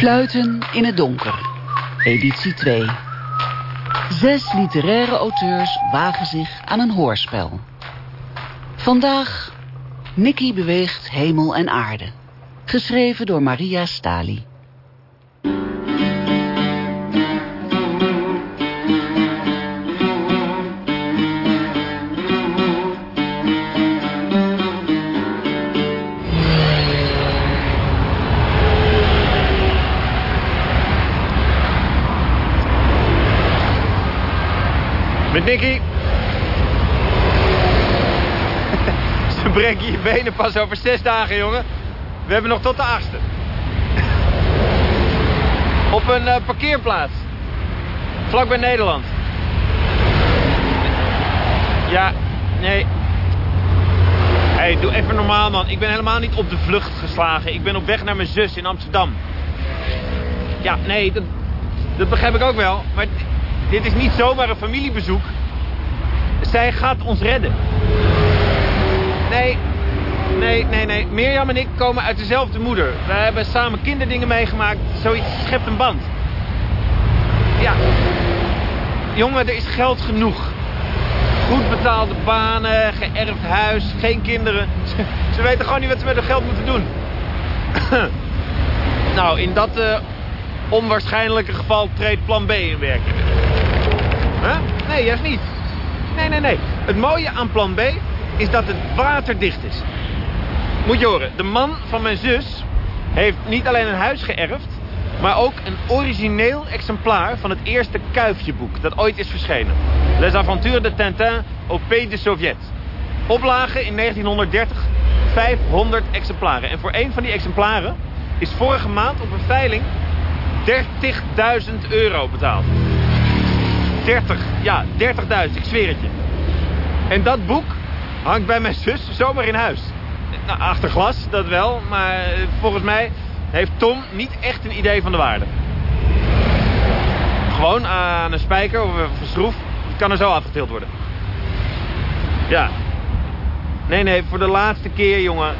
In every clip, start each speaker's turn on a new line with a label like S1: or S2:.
S1: Fluiten in het donker. Editie 2. Zes literaire auteurs wagen zich aan een hoorspel. Vandaag Nicky beweegt hemel en aarde. Geschreven door Maria Stali.
S2: Met Nicky. Ze breken je benen pas over zes dagen, jongen. We hebben nog tot de achtste. Op een eh, parkeerplaats. Vlak bij Nederland. Ja, nee. Hey, doe even normaal, man. Ik ben helemaal niet op de vlucht geslagen. Ik ben op weg naar mijn zus in Amsterdam. Ja, nee, dat, dat begrijp ik ook wel. Maar dit is niet zomaar een familiebezoek. Zij gaat ons redden. Nee, nee, nee, nee. Mirjam en ik komen uit dezelfde moeder. We hebben samen kinderdingen meegemaakt. Zoiets schept een band. Ja. Jongen, er is geld genoeg. Goed betaalde banen, geërfd huis, geen kinderen. Ze, weten gewoon niet wat ze met hun geld moeten doen. nou, in dat uh, onwaarschijnlijke geval treedt plan B in werking. Huh? Nee, juist niet. Nee, nee, nee. Het mooie aan plan B is dat het waterdicht is. Moet je horen, de man van mijn zus heeft niet alleen een huis geërfd... maar ook een origineel exemplaar van het eerste kuifjeboek... dat ooit is verschenen. Les Aventures de Tintin au Pays de Sovjet. Oplage in 1930 500 exemplaren. En voor één van die exemplaren is vorige maand op een veiling 30.000 euro betaald. 30, ja, 30.000, ik zweer het je. En dat boek hangt bij mijn zus zomaar in huis. Nou, achter glas, dat wel, maar volgens mij heeft Tom niet echt een idee van de waarde. Gewoon aan een spijker of een schroef, kan er zo afgetild worden. Ja. Nee, nee, voor de laatste keer, jongen,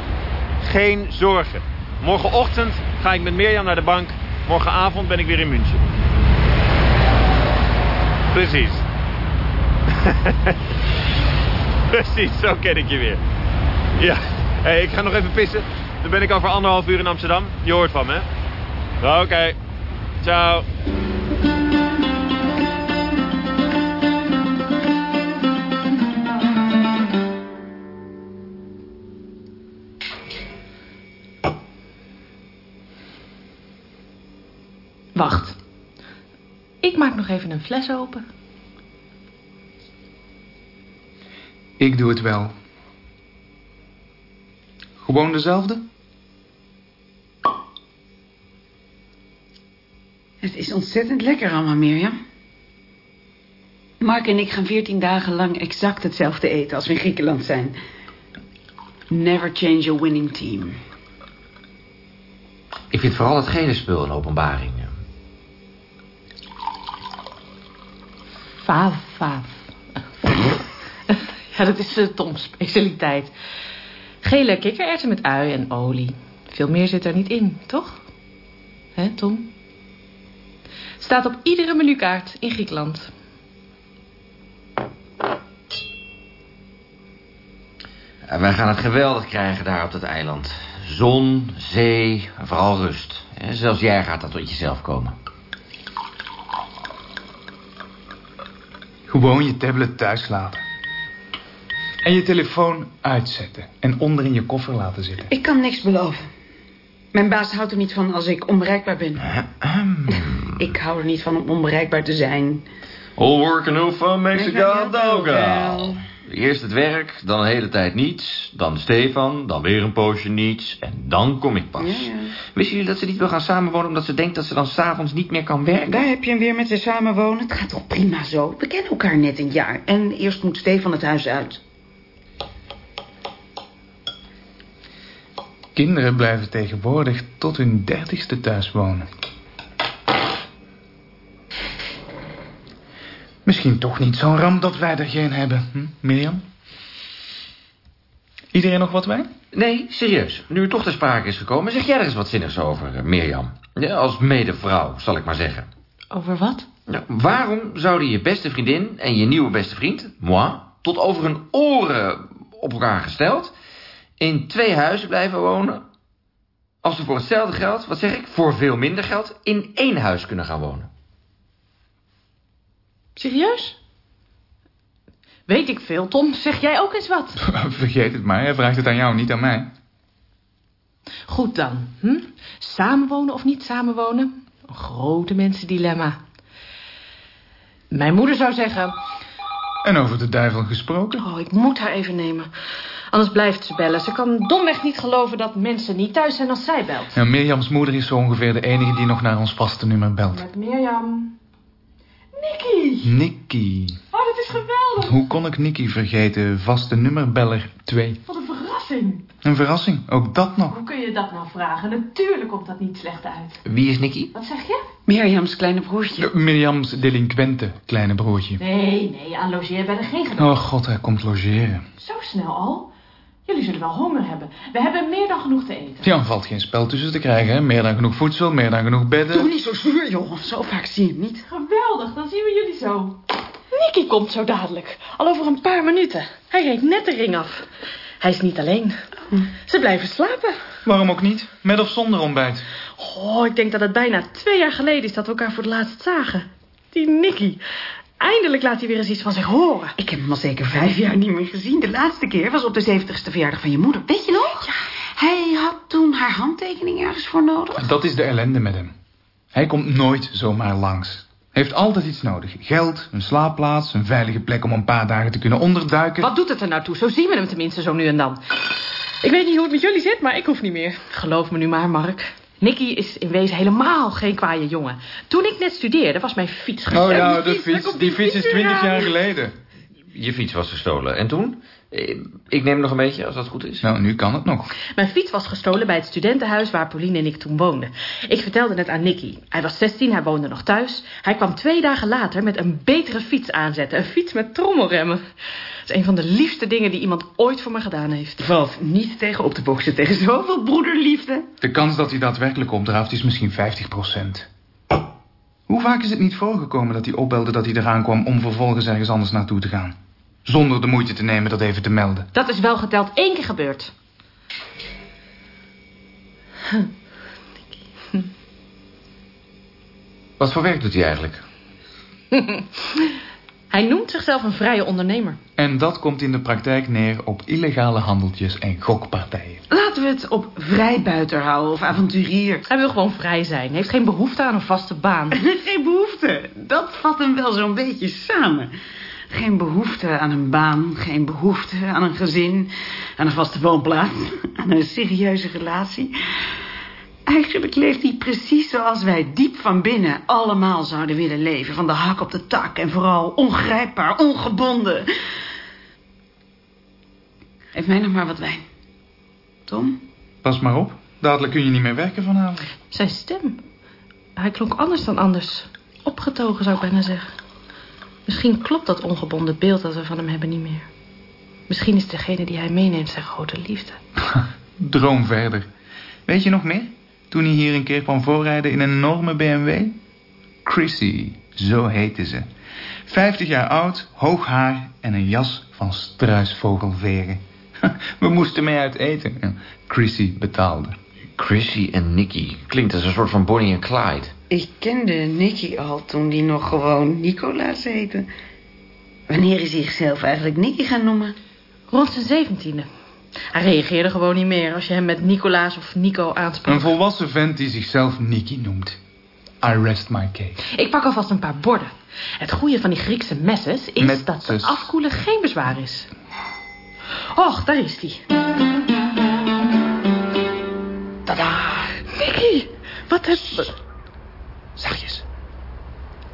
S2: geen zorgen. Morgenochtend ga ik met Mirjam naar de bank. Morgenavond ben ik weer in München. Precies. Precies, zo ken ik je weer. Ja, hey, ik ga nog even pissen. Dan ben ik over anderhalf uur in Amsterdam. Je hoort van me? Oké. Ciao.
S3: Een fles open.
S4: Ik doe het wel. Gewoon dezelfde?
S5: Het is ontzettend lekker allemaal, Mirjam. Mark en ik gaan veertien dagen lang exact hetzelfde eten als we in Griekenland zijn. Never change a winning team.
S6: Ik vind vooral het gele spul een openbaring.
S3: Faaf, faaf. Ja, dat is uh, Toms specialiteit. Gele kikkererwten met ui en olie. Veel meer zit er niet in, toch? Hè, Tom? Staat op iedere menukaart in Griekenland.
S6: Wij gaan het geweldig krijgen daar op dat eiland. Zon, zee en vooral rust. En zelfs jij gaat dat tot jezelf komen.
S4: Gewoon je tablet thuis laten. En je telefoon uitzetten. En onder in je koffer laten zitten.
S5: Ik kan niks beloven. Mijn baas houdt er niet van als ik onbereikbaar ben. ik hou er niet van om onbereikbaar te zijn.
S6: All work and no fun makes a god. Eerst het werk, dan een hele tijd niets. Dan Stefan, dan weer een poosje niets. En dan kom ik pas.
S5: Ja, ja.
S6: Wisten jullie dat ze niet wil gaan samenwonen... omdat ze denkt dat ze dan s'avonds niet meer kan werken?
S5: Daar heb je hem weer met ze samenwonen. Het gaat toch prima zo? We kennen elkaar net een jaar. En eerst moet Stefan het huis uit.
S4: Kinderen blijven tegenwoordig tot hun dertigste thuis wonen. Misschien toch niet zo'n ramp dat wij er geen hebben, hm, Mirjam? Iedereen nog wat wijn?
S6: Nee, serieus. Nu het toch ter sprake is gekomen, zeg jij er eens wat zinnigs over, eh, Mirjam. Ja, als medevrouw, zal ik maar zeggen.
S3: Over wat?
S6: Nou, waarom zouden je beste vriendin en je nieuwe beste vriend, moi, tot over hun oren op elkaar gesteld, in twee huizen blijven wonen, als ze voor hetzelfde geld, wat zeg ik, voor veel minder geld, in één huis kunnen gaan wonen?
S3: Serieus? Weet ik veel, Tom. Zeg jij ook eens wat?
S4: Vergeet het maar, hij vraagt het aan jou, niet aan mij.
S3: Goed dan. Hm? Samenwonen of niet samenwonen? Een grote mensendilemma. Mijn moeder zou zeggen...
S4: En over de duivel gesproken?
S3: Oh, ik moet haar even nemen. Anders blijft ze bellen. Ze kan domweg niet geloven dat mensen niet thuis zijn als zij belt.
S4: Ja, Mirjams moeder is zo ongeveer de enige die nog naar ons vaste nummer belt.
S3: Met Mirjam. Nicky!
S4: Nicky.
S3: Oh, dat is geweldig.
S4: Hoe kon ik Nicky vergeten? Vaste nummerbeller 2.
S3: Wat een verrassing.
S4: Een verrassing, ook dat nog.
S3: Hoe kun je dat nou vragen? Natuurlijk komt dat niet slecht uit.
S6: Wie is Nicky?
S3: Wat zeg je?
S5: Mirjams kleine broertje.
S4: Uh, Mirjams delinquente kleine broertje.
S3: Nee, nee, aan logeerbedden geen gedacht.
S4: Oh god, hij komt logeren.
S3: Zo snel al? Jullie zullen wel honger hebben. We hebben meer dan genoeg te eten.
S4: Ja, er valt geen spel tussen te krijgen, hè? Meer dan genoeg voedsel, meer dan genoeg bedden.
S5: Doe niet zo zuur, joh. Zo vaak zie je hem niet.
S3: Geweldig, dan zien we jullie zo. Nicky komt zo dadelijk. Al over een paar minuten. Hij reed net de ring af. Hij is niet alleen. Ze blijven slapen.
S4: Waarom ook niet? Met of zonder ontbijt?
S3: Oh, ik denk dat het bijna twee jaar geleden is dat we elkaar voor het laatst zagen. Die Nicky. Eindelijk laat hij weer eens iets van zich horen.
S5: Ik heb hem al zeker vijf jaar niet meer gezien. De laatste keer was op de zeventigste verjaardag van je moeder. Weet je nog? Ja. Hij had toen haar handtekening ergens voor nodig.
S4: Dat is de ellende met hem. Hij komt nooit zomaar langs. Hij heeft altijd iets nodig. Geld, een slaapplaats, een veilige plek om een paar dagen te kunnen onderduiken.
S3: Wat doet het er nou toe? Zo zien we hem tenminste zo nu en dan. Ik weet niet hoe het met jullie zit, maar ik hoef niet meer. Geloof me nu maar, Mark. Nicky is in wezen helemaal geen kwaaie jongen. Toen ik net studeerde, was mijn fiets
S4: Oh
S3: gestolen.
S4: ja, de fiets. Die fiets is twintig jaar geleden.
S6: Je fiets was gestolen. En toen? Eh, Ik neem nog een beetje, als dat goed is.
S4: Nou, nu kan het nog.
S3: Mijn fiets was gestolen bij het studentenhuis waar Pauline en ik toen woonden. Ik vertelde het aan Nicky. Hij was 16, hij woonde nog thuis. Hij kwam twee dagen later met een betere fiets aanzetten. Een fiets met trommelremmen. Is een van de liefste dingen die iemand ooit voor me gedaan heeft.
S5: Valt niet tegen op te boksen tegen zoveel broederliefde.
S4: De kans dat hij daadwerkelijk opdraaft is misschien 50% Hoe vaak is het niet voorgekomen dat hij opbelde dat hij eraan kwam... om vervolgens ergens anders naartoe te gaan? Zonder de moeite te nemen dat even te melden.
S3: Dat is wel geteld één keer gebeurd.
S6: Wat voor werk doet hij eigenlijk?
S3: Hij noemt zichzelf een vrije ondernemer.
S4: En dat komt in de praktijk neer op illegale handeltjes en gokpartijen.
S5: Laten we het op vrijbuiter houden of avonturier.
S3: Hij wil gewoon vrij zijn. Hij heeft geen behoefte aan een vaste baan.
S5: Geen behoefte. Dat vat hem wel zo'n beetje samen. Geen behoefte aan een baan, geen behoefte aan een gezin, aan een vaste woonplaats, aan een serieuze relatie. Eigenlijk leeft hij precies zoals wij diep van binnen allemaal zouden willen leven. Van de hak op de tak en vooral ongrijpbaar, ongebonden. Geef mij nog maar wat wijn. Tom?
S4: Pas maar op, dadelijk kun je niet meer werken vanavond.
S3: Zijn stem. Hij klonk anders dan anders. Opgetogen zou ik bijna zeggen. Misschien klopt dat ongebonden beeld dat we van hem hebben niet meer. Misschien is degene die hij meeneemt zijn grote liefde.
S4: Droom verder. Weet je nog meer? Toen hij hier een keer kwam voorrijden in een enorme BMW? Chrissy, zo heette ze. Vijftig jaar oud, hoog haar en een jas van struisvogelveren. We moesten mee uit eten. Ja, Chrissy betaalde.
S6: Chrissy en Nicky. Klinkt als een soort van Bonnie en Clyde.
S5: Ik kende Nicky al toen die nog gewoon Nicolaas heette. Wanneer is hij zichzelf eigenlijk Nicky gaan noemen?
S3: Rond zijn zeventiende. Hij reageerde gewoon niet meer als je hem met Nicolaas of Nico aansprak.
S4: Een volwassen vent die zichzelf Nicky noemt. I rest my case.
S3: Ik pak alvast een paar borden. Het goede van die Griekse messes is dat ze afkoelen geen bezwaar is. Och, daar is die.
S6: Tada!
S3: Nicky, wat heb...
S2: Zachtjes.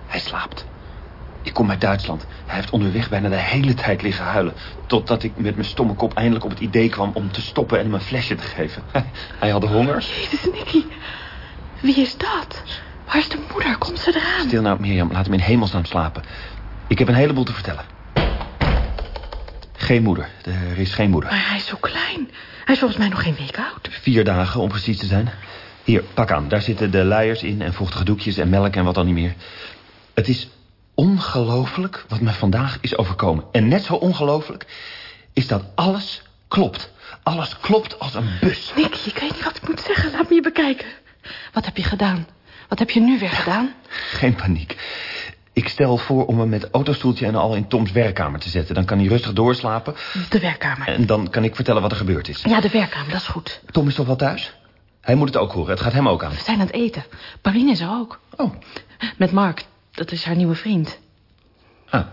S2: Hij slaapt. Ik kom uit Duitsland. Hij heeft onderweg bijna de hele tijd liggen huilen. Totdat ik met mijn stomme kop eindelijk op het idee kwam om te stoppen en hem een flesje te geven. Hij had honger.
S3: Jezus, Nicky. Wie is dat? Waar is de moeder? Komt ze eraan?
S2: Stil nou, Mirjam. Laat hem in hemelsnaam slapen. Ik heb een heleboel te vertellen. Geen moeder. Er is geen moeder.
S3: Maar hij is zo klein. Hij is volgens mij nog geen week oud.
S2: Vier dagen, om precies te zijn. Hier, pak aan. Daar zitten de luiers in en vochtige doekjes en melk en wat dan niet meer. Het is ongelooflijk wat me vandaag is overkomen. En net zo ongelooflijk is dat alles klopt. Alles klopt als een bus.
S3: Nick, ik weet niet wat ik moet zeggen. Laat me je bekijken. Wat heb je gedaan? Wat heb je nu weer gedaan?
S2: Geen paniek. Ik stel voor om hem met autostoeltje en al in Toms werkkamer te zetten. Dan kan hij rustig doorslapen.
S3: De werkkamer.
S2: En dan kan ik vertellen wat er gebeurd is.
S3: Ja, de werkkamer, dat is goed.
S2: Tom is toch wel thuis? Hij moet het ook horen. Het gaat hem ook aan.
S3: We zijn aan het eten. Pauline is er ook.
S2: Oh.
S3: Met Mark. Dat is haar nieuwe vriend.
S2: Ah,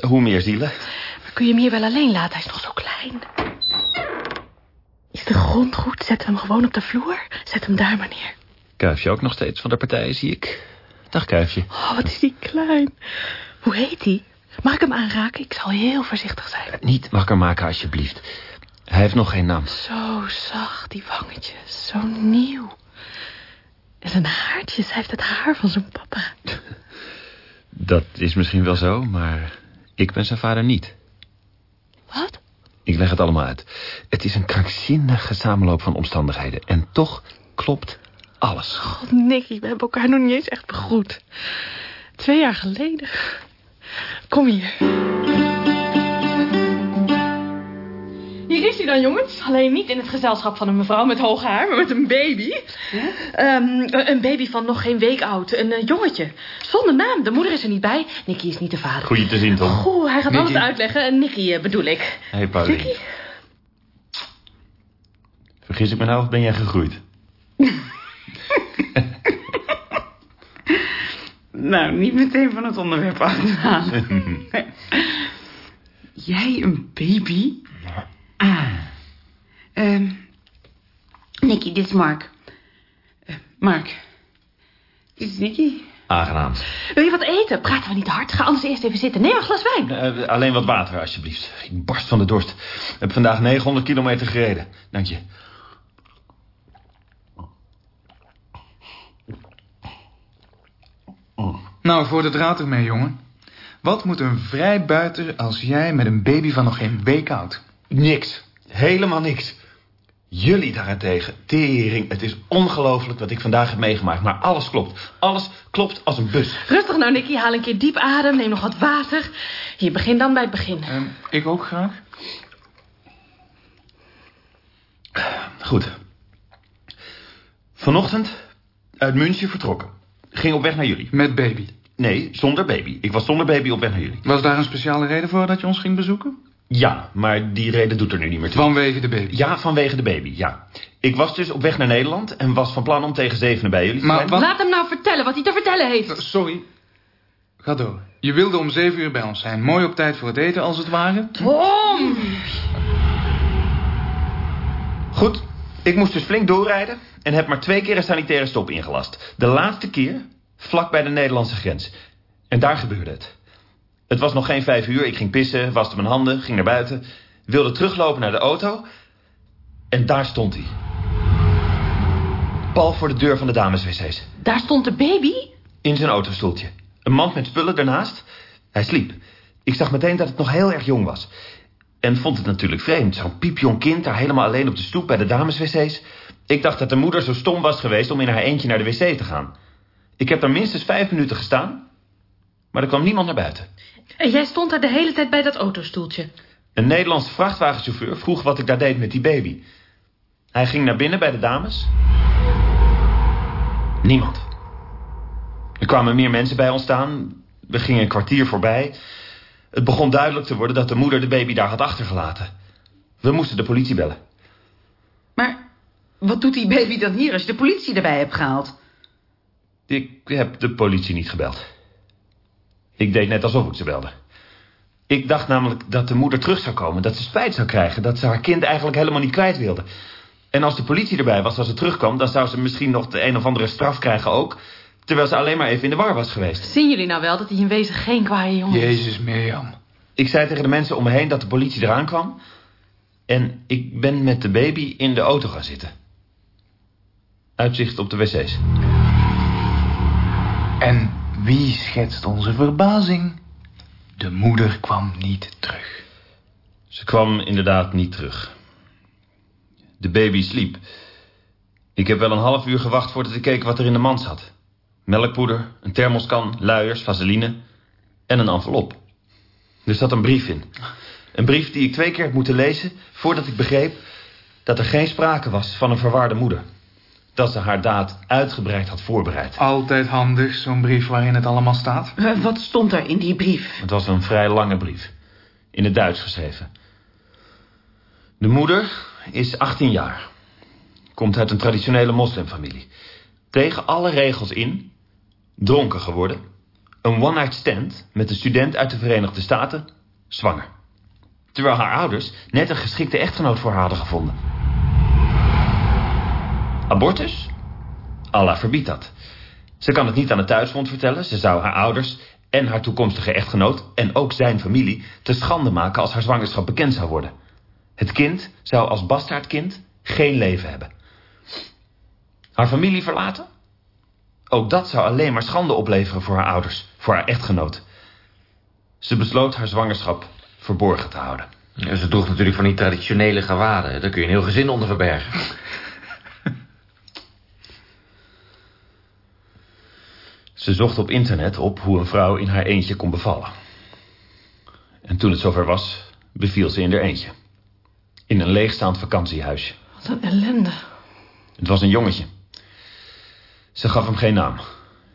S2: hoe meer zielen?
S3: Maar kun je hem hier wel alleen laten? Hij is nog zo klein. Is de grond goed? Zet hem gewoon op de vloer. Zet hem daar maar neer.
S2: Kuifje ook nog steeds van de partij, zie ik. Dag, Kuifje.
S3: Oh, wat is die klein. Hoe heet hij? Mag ik hem aanraken? Ik zal heel voorzichtig zijn.
S2: Niet wakker maken, alsjeblieft. Hij heeft nog geen naam.
S3: Zo zacht, die wangetjes. Zo nieuw. En zijn haartjes. Hij heeft het haar van zijn papa.
S2: Dat is misschien wel zo, maar ik ben zijn vader niet.
S3: Wat?
S2: Ik leg het allemaal uit. Het is een krankzinnige samenloop van omstandigheden. En toch klopt alles.
S3: God, Nicky, we hebben elkaar nog niet eens echt begroet. Twee jaar geleden. Kom hier. Hier is hij dan, jongens. Alleen niet in het gezelschap van een mevrouw met hoog haar, maar met een baby. Ehm, een baby van nog geen week oud. Een eh, jongetje. Zonder naam. De moeder is er niet bij. Nicky is niet de vader.
S2: Goeie te zien, Tom.
S3: Goh, hij gaat
S4: Nicky.
S3: alles uitleggen. En Nicky eh, bedoel ik.
S2: Hey, Pauline.
S3: Nicky?
S2: Vergis ik me nou of ben jij gegroeid?
S5: Nou, niet meteen van het onderwerp af. Jij een baby? Ah. Ehm Nicky, dit is Mark. Eh, Mark. Dit is Nicky.
S2: Aangenaam.
S3: Wil je wat eten? Praten we niet hard. Ga anders eerst even zitten. Neem een glas wijn.
S2: Eh, alleen wat water, alsjeblieft. Ik barst van de dorst. Ik heb vandaag 900 kilometer gereden. Dank je.
S4: Nou, voor de draad ermee, jongen. Wat moet een vrijbuiter als jij met een baby van nog geen week oud?
S2: Niks. Helemaal niks. Jullie daarentegen. Tering, het is ongelooflijk wat ik vandaag heb meegemaakt. Maar alles klopt. Alles klopt als een bus.
S3: Rustig nou, Nicky. Haal een keer diep adem. Neem nog wat water. Hier, begin dan bij het begin.
S4: Ehm, ik ook graag.
S2: Goed. Vanochtend uit München vertrokken. Ging op weg naar jullie.
S4: Met baby.
S2: Nee, zonder baby. Ik was zonder baby op weg naar jullie.
S4: Was daar een speciale reden voor dat je ons ging bezoeken?
S2: Ja, maar die reden doet er nu niet meer toe.
S4: Vanwege de baby.
S2: Ja, vanwege de baby, ja. Ik was dus op weg naar Nederland en was van plan om tegen zevenen bij jullie te
S4: Maar
S2: zijn.
S4: wat-
S3: Laat hem nou vertellen wat hij te vertellen heeft.
S4: Sorry. Ga door. Je wilde om zeven uur bij ons zijn. Mooi op tijd voor het eten, als het ware.
S3: Tom!
S2: Goed, ik moest dus flink doorrijden en heb maar twee keer een sanitaire stop ingelast. De laatste keer vlak bij de Nederlandse grens. En daar gebeurde het. Het was nog geen vijf uur, ik ging pissen, waste mijn handen, ging naar buiten... wilde teruglopen naar de auto en daar stond hij. Pal voor de deur van de dameswc's.
S3: Daar stond de baby?
S2: In zijn autostoeltje. Een mand met spullen ernaast. Hij sliep. Ik zag meteen dat het nog heel erg jong was. En vond het natuurlijk vreemd. Zo'n piepjong kind daar helemaal alleen op de stoep bij de dameswc's. Ik dacht dat de moeder zo stom was geweest om in haar eentje naar de wc te gaan. Ik heb daar minstens vijf minuten gestaan. Maar er kwam niemand naar buiten.
S3: En jij stond daar de hele tijd bij dat autostoeltje.
S2: Een Nederlandse vrachtwagenchauffeur vroeg wat ik daar deed met die baby. Hij ging naar binnen bij de dames. Niemand. Er kwamen meer mensen bij ons staan. We gingen een kwartier voorbij. Het begon duidelijk te worden dat de moeder de baby daar had achtergelaten. We moesten de politie bellen.
S5: Maar wat doet die baby dan hier als je de politie erbij hebt gehaald?
S2: Ik heb de politie niet gebeld. Ik deed net alsof ik ze belde. Ik dacht namelijk dat de moeder terug zou komen, dat ze spijt zou krijgen, dat ze haar kind eigenlijk helemaal niet kwijt wilde. En als de politie erbij was als ze terugkwam, dan zou ze misschien nog de een of andere straf krijgen ook, terwijl ze alleen maar even in de war was geweest.
S3: Zien jullie nou wel dat hij in wezen geen kwaaie jongen is?
S4: Jezus, Mirjam.
S2: Ik zei tegen de mensen om me heen dat de politie eraan kwam. En ik ben met de baby in de auto gaan zitten. Uitzicht op de wc's.
S4: En wie schetst onze verbazing? De moeder kwam niet terug.
S2: Ze kwam inderdaad niet terug. De baby sliep. Ik heb wel een half uur gewacht voordat ik keek wat er in de mand zat. Melkpoeder, een thermoskan, luiers, vaseline en een envelop. Er zat een brief in. Een brief die ik twee keer heb moeten lezen voordat ik begreep dat er geen sprake was van een verwaarde moeder. Dat ze haar daad uitgebreid had voorbereid.
S4: Altijd handig, zo'n brief waarin het allemaal staat.
S5: Eh, wat stond er in die brief?
S2: Het was een vrij lange brief. In het Duits geschreven. De moeder is 18 jaar. Komt uit een traditionele moslimfamilie. Tegen alle regels in. Dronken geworden. Een one-night stand met een student uit de Verenigde Staten. Zwanger. Terwijl haar ouders net een geschikte echtgenoot voor haar hadden gevonden. Abortus? Allah verbiedt dat. Ze kan het niet aan het thuisfront vertellen. Ze zou haar ouders en haar toekomstige echtgenoot... en ook zijn familie te schande maken als haar zwangerschap bekend zou worden. Het kind zou als bastaardkind geen leven hebben. Haar familie verlaten? Ook dat zou alleen maar schande opleveren voor haar ouders, voor haar echtgenoot. Ze besloot haar zwangerschap verborgen te houden.
S6: Ja, ze droeg natuurlijk van die traditionele gewaden. Daar kun je een heel gezin onder verbergen.
S2: Ze zocht op internet op hoe een vrouw in haar eentje kon bevallen. En toen het zover was, beviel ze in haar eentje. In een leegstaand vakantiehuisje.
S3: Wat een ellende.
S2: Het was een jongetje. Ze gaf hem geen naam.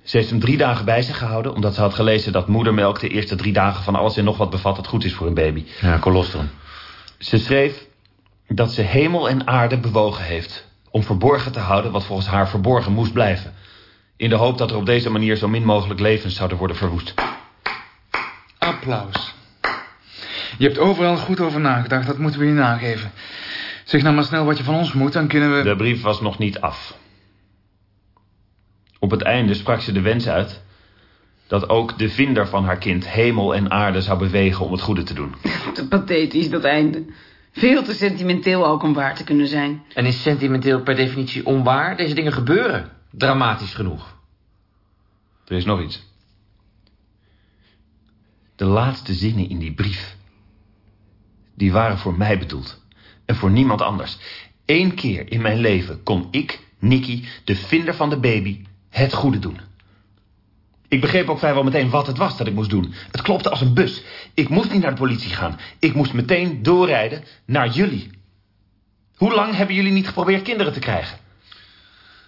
S2: Ze heeft hem drie dagen bij zich gehouden... omdat ze had gelezen dat moedermelk de eerste drie dagen van alles en nog wat bevat... dat goed is voor een baby.
S6: Ja, colostrum.
S2: Ze schreef dat ze hemel en aarde bewogen heeft... om verborgen te houden wat volgens haar verborgen moest blijven. In de hoop dat er op deze manier zo min mogelijk levens zouden worden verwoest.
S4: Applaus. Je hebt overal goed over nagedacht, dat moeten we je nageven. Zeg nou maar snel wat je van ons moet, dan kunnen we...
S2: De brief was nog niet af. Op het einde sprak ze de wens uit... dat ook de vinder van haar kind hemel en aarde zou bewegen om het goede te doen.
S5: Te pathetisch, dat einde. Veel te sentimenteel ook om waar te kunnen zijn.
S6: En is sentimenteel per definitie onwaar? Deze dingen gebeuren. Dramatisch genoeg.
S2: Er is nog iets. De laatste zinnen in die brief... die waren voor mij bedoeld. En voor niemand anders. Eén keer in mijn leven kon ik, Nicky, de vinder van de baby... het goede doen. Ik begreep ook vrijwel meteen wat het was dat ik moest doen. Het klopte als een bus. Ik moest niet naar de politie gaan. Ik moest meteen doorrijden naar jullie. Hoe lang hebben jullie niet geprobeerd kinderen te krijgen?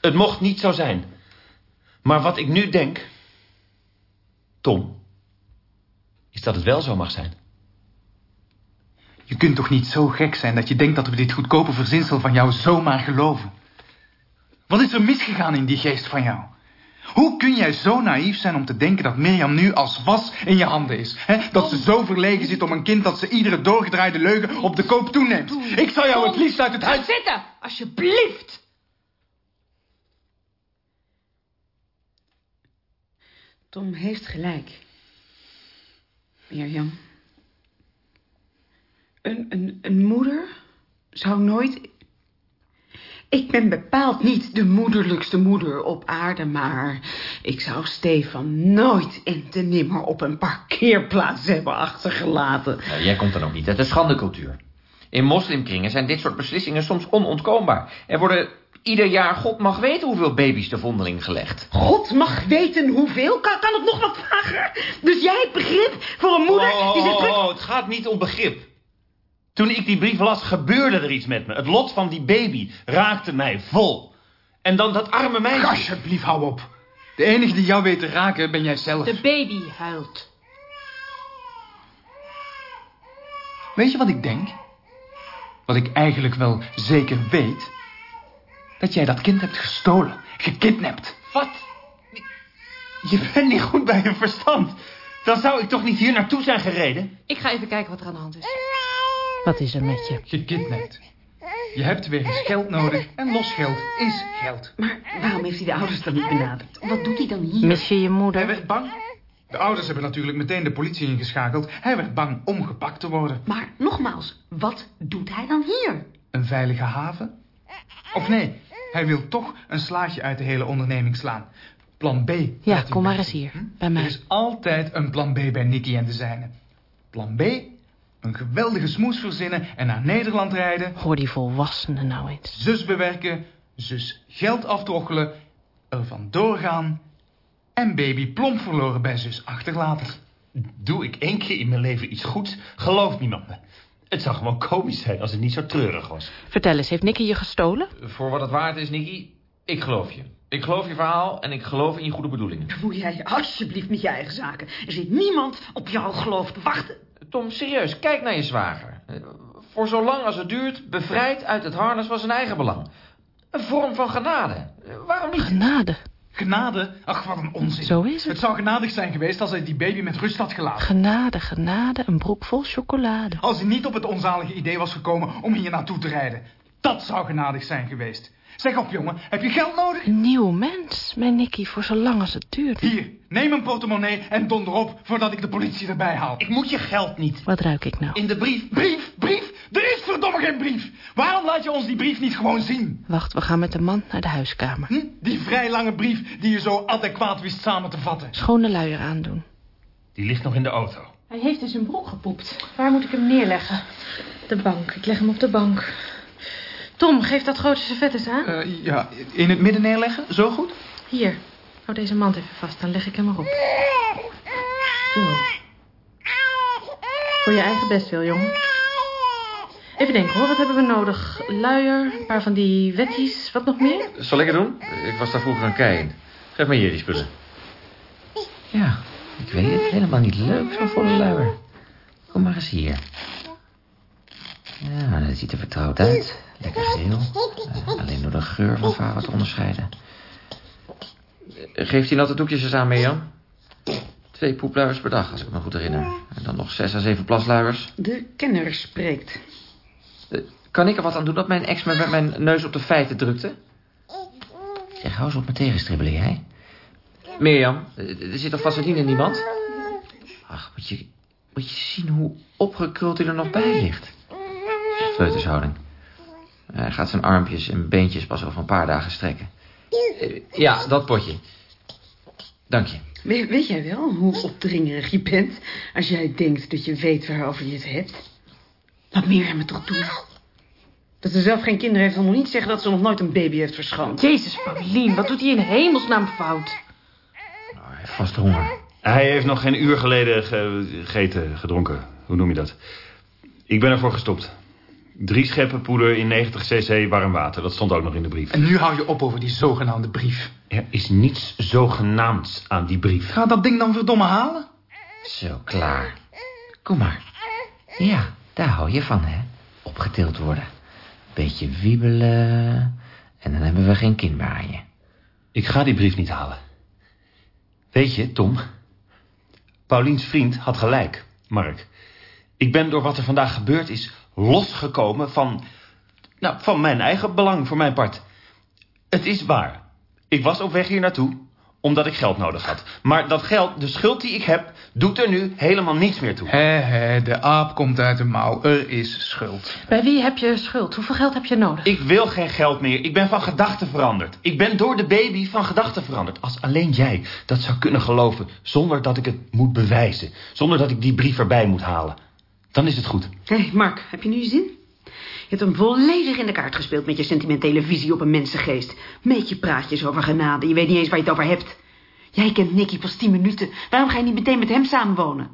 S2: Het mocht niet zo zijn. Maar wat ik nu denk... Tom... is dat het wel zo mag zijn.
S4: Je kunt toch niet zo gek zijn dat je denkt dat we dit goedkope verzinsel van jou zomaar geloven? Wat is er misgegaan in die geest van jou? Hoe kun jij zo naïef zijn om te denken dat Mirjam nu als was in je handen is? Hè? Dat ze zo verlegen zit om een kind dat ze iedere doorgedraaide leugen op de koop toeneemt. Ik zou jou het liefst uit het huis...
S3: zitten, alsjeblieft.
S5: Tom heeft gelijk. Mirjam. Een, een, een moeder zou nooit... Ik ben bepaald niet de moederlijkste moeder op aarde, maar... ik zou Stefan nooit en te nimmer op een parkeerplaats hebben achtergelaten.
S6: Jij komt dan ook niet uit de schandecultuur. In moslimkringen zijn dit soort beslissingen soms onontkoombaar. Er worden ieder jaar, God mag weten hoeveel baby's de vondeling gelegd.
S5: God mag weten hoeveel. Kan, kan het nog wat vager? Dus jij hebt begrip voor een moeder
S2: Oh,
S5: die zich
S2: oh,
S5: druk...
S2: oh, het gaat niet om begrip. Toen ik die brief las, gebeurde er iets met me. Het lot van die baby raakte mij vol. En dan dat arme meisje.
S4: Alsjeblieft, hou op. De enige die jou weet te raken ben jij zelf.
S3: De baby huilt.
S4: Weet je wat ik denk? Wat ik eigenlijk wel zeker weet? Dat jij dat kind hebt gestolen, gekidnapt.
S2: Wat? Je bent niet goed bij je verstand. Dan zou ik toch niet hier naartoe zijn gereden?
S3: Ik ga even kijken wat er aan de hand is.
S1: Wat is er met je?
S4: Gekidnapt. Je hebt weer eens geld nodig en los geld is geld.
S5: Maar waarom heeft hij de ouders dan niet benaderd? Wat doet hij dan hier?
S1: Mis je je
S4: Hij
S1: moeder?
S4: werd bang. De ouders hebben natuurlijk meteen de politie ingeschakeld. Hij werd bang om gepakt te worden.
S5: Maar nogmaals, wat doet hij dan hier?
S4: Een veilige haven? Of nee, hij wil toch een slaatje uit de hele onderneming slaan. Plan B.
S1: Ja, kom maar eens hier,
S4: Hm?
S1: bij
S4: Er
S1: mij.
S4: is altijd een plan B bij Nicky en de zijnen. Plan B, Een geweldige smoes verzinnen en naar Nederland rijden.
S3: Hoor die volwassenen nou eens.
S4: Zus bewerken, zus geld aftroggelen, er vandoor gaan... en baby plomp verloren bij zus achterlaten.
S2: Doe ik één keer in mijn leven iets goeds, gelooft niemand me. Het zou gewoon komisch zijn als het niet zo treurig was.
S3: Vertel eens, heeft Nicky je gestolen?
S6: Voor wat het waard is, Nicky, ik geloof je. Ik geloof je verhaal en ik geloof in je goede bedoelingen.
S5: Moet jij alsjeblieft met je eigen zaken. Er zit niemand op jouw geloof te wachten.
S6: Tom, serieus, kijk naar je zwager. Voor zolang als het duurt, bevrijd uit het harnas van zijn eigen belang. Een vorm van genade. Waarom niet?
S3: Genade.
S4: Genade? Ach, wat een onzin.
S3: Zo is het.
S4: Het zou genadig zijn geweest als hij die baby met rust had gelaten.
S3: Genade, genade, een broek vol chocolade.
S4: Als hij niet op het onzalige idee was gekomen om hier naartoe te rijden. Dat zou genadig zijn geweest. Zeg op, jongen. Heb je geld nodig?
S3: Een nieuw mens, mijn Nicky, voor zolang als het duurt.
S4: Hier, neem een portemonnee en donder op voordat ik de politie erbij haal.
S2: Ik moet je geld niet.
S3: Wat ruik ik nou?
S2: In de brief.
S4: Brief, brief! Er is verdomme geen brief! Waarom laat je ons die brief niet gewoon zien?
S3: Wacht, we gaan met de man naar de huiskamer.
S4: Hm? Die vrij lange brief die je zo adequaat wist samen te vatten.
S3: Schone luier aandoen.
S2: Die ligt nog in de auto.
S3: Hij heeft dus een broek gepoept. Waar moet ik hem neerleggen? De bank. Ik leg hem op de bank. Tom, geef dat grote servet eens aan.
S4: Eh, ja, in het midden neerleggen? Zo goed?
S3: Hier, hou deze mand even vast, dan leg ik hem erop. Zo. Voor je eigen best wil, jongen. Even denken hoor, wat hebben we nodig? Luier, een paar van die wetties, wat nog meer?
S6: Zal ik het doen? Ik was daar vroeger een kei in. Geef me hier die spullen. Ja, ik weet het. Helemaal niet leuk, zo'n volle luier. Kom maar eens hier. Ja, dat ziet er vertrouwd uit. Lekker geel. Eh, alleen door de geur van vader te onderscheiden. Geeft hij natte doekjes eens aan, Mirjam? Twee poepluiers per dag, als ik me goed herinner. En dan nog zes à zeven plasluiers.
S5: De kenner spreekt.
S6: Eh, Kan ik er wat aan doen dat mijn ex me met mijn neus op de feiten drukte? Zeg, hou eens op me tegenstribbelen, jij. Mirjam, eh, er zit toch vaseline in die mand? Ach, moet je, moet je zien hoe opgekruld hij er nog bij ligt. Fleutershouding. Hij gaat zijn armpjes en beentjes pas over een paar dagen strekken. Eh, Ja, dat potje. Dank je.
S5: We- weet jij wel hoe opdringerig je bent... als jij denkt dat je weet waarover je het hebt? Laat Mirjam het toch doen. Dat ze zelf geen kinderen heeft... wil nog niet zeggen dat ze nog nooit een baby heeft verschoond.
S3: Jezus, Paulien, wat doet hij in hemelsnaam fout?
S6: Oh, hij heeft vast honger.
S2: Hij heeft nog geen uur geleden ge- gegeten, gedronken. Hoe noem je dat? Ik ben ervoor gestopt. Drie scheppen poeder in 90 cc warm water. Dat stond ook nog in de brief.
S4: En nu hou je op over die zogenaamde brief.
S2: Er is niets zogenaamds aan die brief.
S4: Ga dat ding dan verdomme halen?
S6: Zo, klaar. Kom maar. Ja, daar hou je van, hè? Opgetild worden. Beetje wiebelen. En dan hebben we geen kind meer aan je.
S2: Ik ga die brief niet halen. Weet je, Tom... Pauliens vriend had gelijk, Mark. Ik ben door wat er vandaag gebeurd is... losgekomen van... Nou, van mijn eigen belang voor mijn part. Het is waar. Ik was op weg hier naartoe omdat ik geld nodig had. Maar dat geld, de schuld die ik heb... doet er nu helemaal niets meer toe.
S4: Hé, hé, de aap komt uit de mouw. Er is schuld.
S3: Bij wie heb je schuld? Hoeveel geld heb je nodig?
S2: Ik wil geen geld meer. Ik ben van gedachten veranderd. Ik ben door de baby van gedachten veranderd. Als alleen jij dat zou kunnen geloven... zonder dat ik het moet bewijzen. Zonder dat ik die brief erbij moet halen. Dan is het goed.
S5: Hé, hey, Mark, heb je nu je zin? Je hebt hem volledig in de kaart gespeeld met je sentimentele visie op een mensengeest. Met je praatjes over genade. Je weet niet eens waar je het over hebt. Jij kent Nicky pas tien minuten. Waarom ga je niet meteen met hem samenwonen?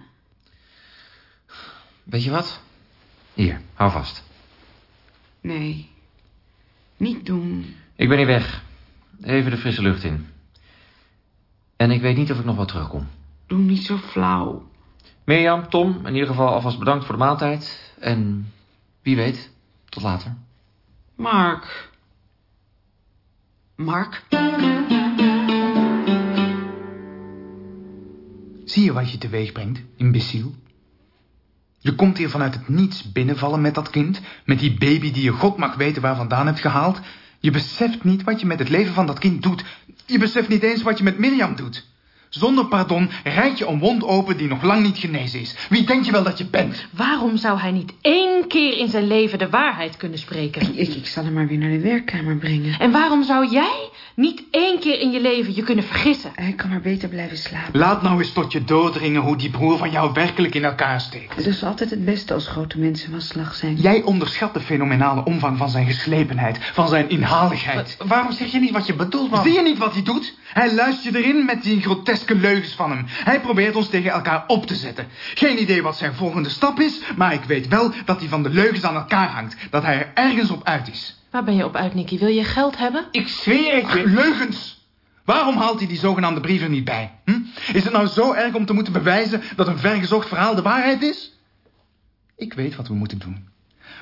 S6: Weet je wat? Hier, hou vast.
S5: Nee, niet doen.
S6: Ik ben hier weg. Even de frisse lucht in. En ik weet niet of ik nog wel terugkom.
S5: Doe niet zo flauw.
S6: Mirjam, Tom, in ieder geval alvast bedankt voor de maaltijd. En wie weet, tot later.
S5: Mark. Mark?
S4: Zie je wat je teweeg brengt, imbeciel? Je komt hier vanuit het niets binnenvallen met dat kind... met die baby die je god mag weten waar vandaan hebt gehaald. Je beseft niet wat je met het leven van dat kind doet. Je beseft niet eens wat je met Mirjam doet. Zonder pardon rijd je een wond open die nog lang niet genezen is. Wie denk je wel dat je bent?
S3: Waarom zou hij niet één keer in zijn leven de waarheid kunnen spreken?
S5: Ik, ik zal hem maar weer naar de werkkamer brengen.
S3: En waarom zou jij niet één keer in je leven je kunnen vergissen?
S5: Hij kan maar beter blijven slapen.
S4: Laat nou eens tot je doordringen hoe die broer van jou werkelijk in elkaar steekt.
S5: Het is altijd het beste als grote mensen van slag zijn.
S4: Jij onderschat de fenomenale omvang van zijn geslepenheid, van zijn inhaligheid.
S6: Waarom zeg je niet wat je bedoelt, man?
S4: Zie je niet wat hij doet? Hij luistert je erin met die groteske leugens van hem. Hij probeert ons tegen elkaar op te zetten. Geen idee wat zijn volgende stap is, maar ik weet wel dat hij van de leugens aan elkaar hangt. Dat hij er ergens op uit is.
S3: Waar ben je op uit, Nicky? Wil je geld hebben?
S6: Ik zweer het je.
S4: leugens! Waarom haalt hij die zogenaamde brief er niet bij? Hm? Is het nou zo erg om te moeten bewijzen dat een vergezocht verhaal de waarheid is? Ik weet wat we moeten doen.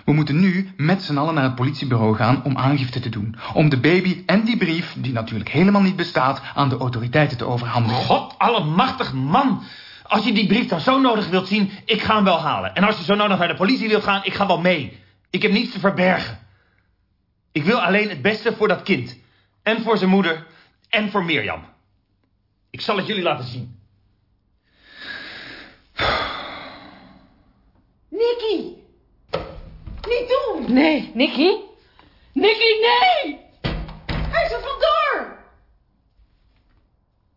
S4: We moeten nu met z'n allen naar het politiebureau gaan om aangifte te doen. Om de baby en die brief, die natuurlijk helemaal niet bestaat, aan de autoriteiten te overhandigen.
S2: God allemachtig man. Als je die brief dan zo nodig wilt zien, ik ga hem wel halen. En als je zo nodig naar de politie wilt gaan, ik ga wel mee. Ik heb niets te verbergen. Ik wil alleen het beste voor dat kind. En voor zijn moeder. En voor Mirjam. Ik zal het jullie laten zien.
S3: Nicky! Niet doen! Nee. Nicky? Nicky, nee! Hij is er vandoor!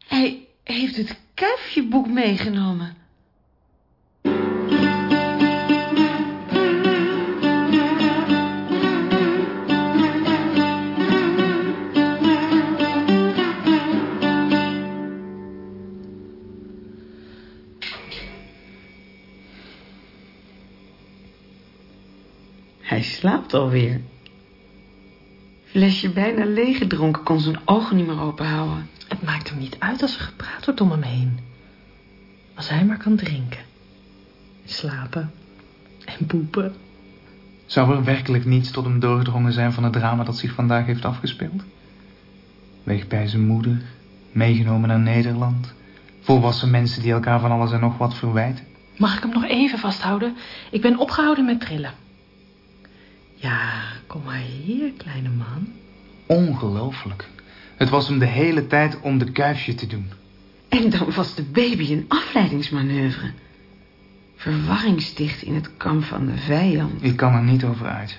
S5: Hij heeft het kuifjeboek meegenomen. Alweer. Flesje bijna leeggedronken kon zijn ogen niet meer open houden.
S3: Het maakt hem niet uit als er gepraat wordt om hem heen. Als hij maar kan drinken. Slapen. En poepen.
S4: Zou er werkelijk niets tot hem doorgedrongen zijn van het drama dat zich vandaag heeft afgespeeld? Weg bij zijn moeder, meegenomen naar Nederland, volwassen mensen die elkaar van alles en nog wat verwijten.
S3: Mag ik hem nog even vasthouden? Ik ben opgehouden met trillen. Ja, kom maar hier, kleine man.
S4: Ongelooflijk. Het was hem de hele tijd om de kuifje te doen.
S5: En dan was de baby een afleidingsmanoeuvre. Verwarring sticht in het kamp van de vijand.
S4: Ik kan er niet over uit.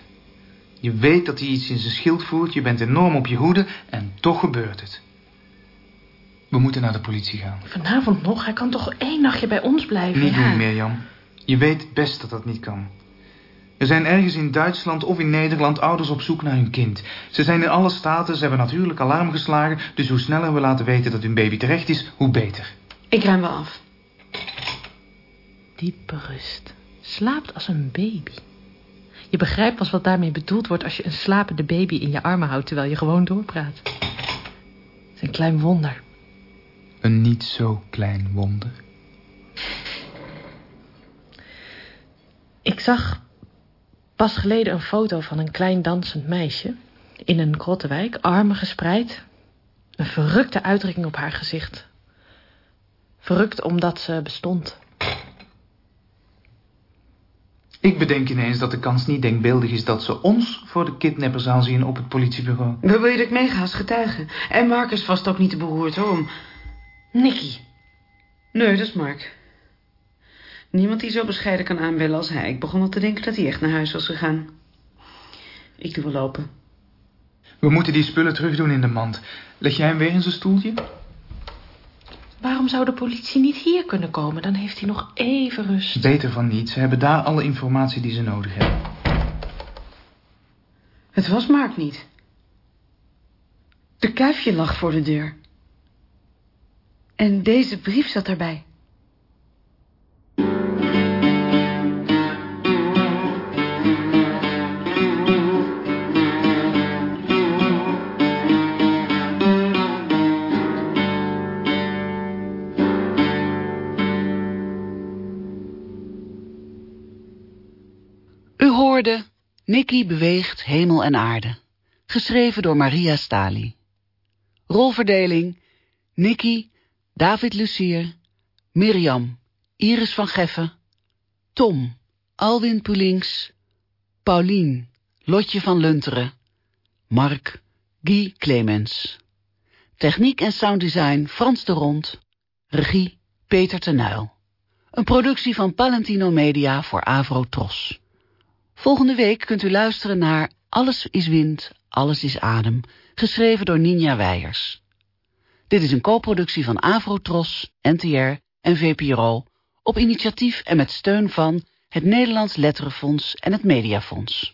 S4: Je weet dat hij iets in zijn schild voert, je bent enorm op je hoede en toch gebeurt het. We moeten naar de politie gaan.
S3: Vanavond nog? Hij kan toch één nachtje bij ons blijven?
S4: Niet
S3: Ja.
S4: doen, Mirjam. Je weet best dat dat niet kan. Er zijn ergens in Duitsland of in Nederland ouders op zoek naar hun kind. Ze zijn in alle staten, ze hebben natuurlijk alarm geslagen... dus hoe sneller we laten weten dat hun baby terecht is, hoe beter.
S5: Ik ruim wel af.
S3: Diepe rust. Slaapt als een baby. Je begrijpt pas wat daarmee bedoeld wordt als je een slapende baby in je armen houdt terwijl je gewoon doorpraat. Het is een klein wonder.
S4: Een niet zo klein wonder.
S3: Ik zag pas geleden een foto van een klein dansend meisje in een krottenwijk, armen gespreid. Een verrukte uitdrukking op haar gezicht. Verrukt omdat ze bestond.
S4: Ik bedenk ineens dat de kans niet denkbeeldig is... dat ze ons voor de kidnapper zal zien op het politiebureau.
S5: Wil je dat ik meega als getuige? En Mark is vast ook niet te beroerd hoor. om-
S3: Nicky.
S5: Nee, dat is Mark. Niemand die zo bescheiden kan aanbellen als hij. Ik begon al te denken dat hij echt naar huis was gegaan. Ik doe wel open.
S4: We moeten die spullen terugdoen in de mand. Leg jij hem weer in zijn stoeltje?
S3: Waarom zou de politie niet hier kunnen komen? Dan heeft hij nog even rust.
S4: Beter van niet. Ze hebben daar alle informatie die ze nodig hebben.
S5: Het was Mark niet. De kuifje lag voor de deur. En deze brief zat erbij.
S1: Hoorde beweegt hemel en aarde. Geschreven door Maria Stali. Rolverdeling Nicky, David Lucier, Mirjam, Iris van Geffen, Tom, Alwin Pulings, Paulien, Lotje van Lunteren, Mark, Guy Clemens. Techniek en sounddesign Frans de Rond, Regie Peter Tenuil. Een productie van Palentino Media voor Avro Tros. Volgende week kunt u luisteren naar Alles is wind, alles is adem, geschreven door Ninja Weijers. Dit is een co-productie van Avro Tros, NTR en VPRO op initiatief en met steun van het Nederlands Letterenfonds en het Mediafonds.